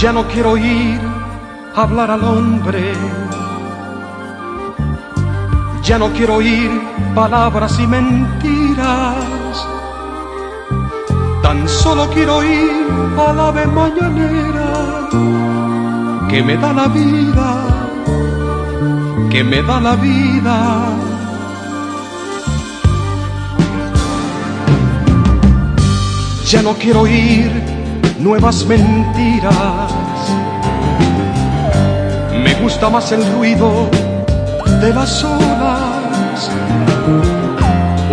Ya no quiero a hablar al hombre. Ya no quiero oír palabras y mentiras. Tan solo quiero oír al ave mañanera que me da la vida, que me da la vida. Ya no quiero oír nuevas mentiras. Me gusta más el ruido de las olas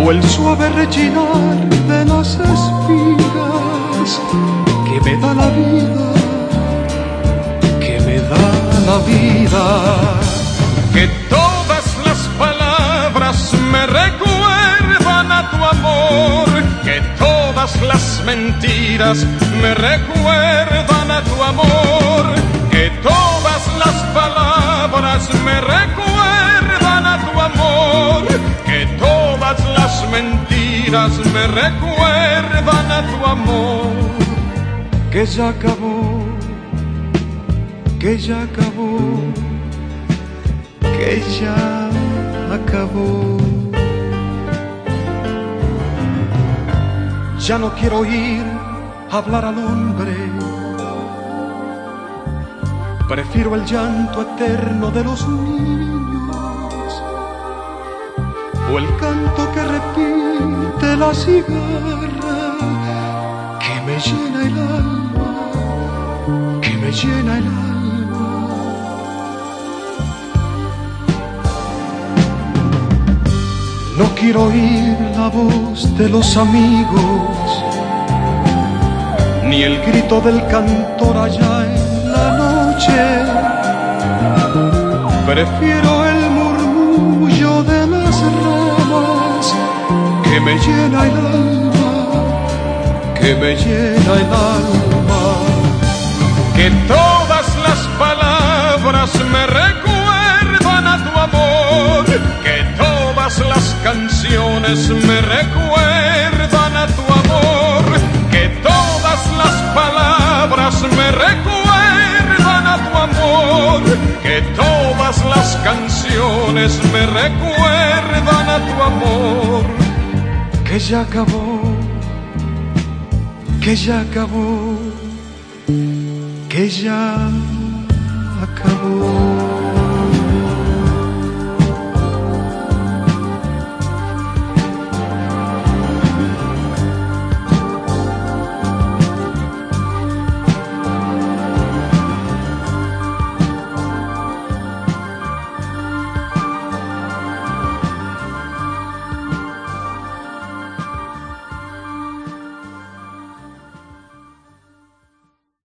o el suave rechinar de las espigas que me da la vida, que me da la vida. Que todas las palabras me recuerdan a tu amor, que todas las mentiras me recuerdan a tu amor, que todas las palabras me recuerdan a tu amor, que todas las mentiras me recuerdan a tu amor. que ya acabó, que ya acabó, que ya acabó. Ya no quiero oír hablar al hombre, prefiero el llanto eterno de los niños o el canto que repite la cigarra que me llena el alma, que me llena el alma. No quiero oír la voz de los amigos, ni el grito del cantor allá en la noche. Prefiero el murmullo de las ramas que me llena el alma que me llena el alma. Que todas las palabras me canciones me recuerdan a tu amor, que todas las palabras me recuerdan a tu amor, que todas las canciones me recuerdan a tu amor. Que ya acabó, que ya acabó, que ya acabó.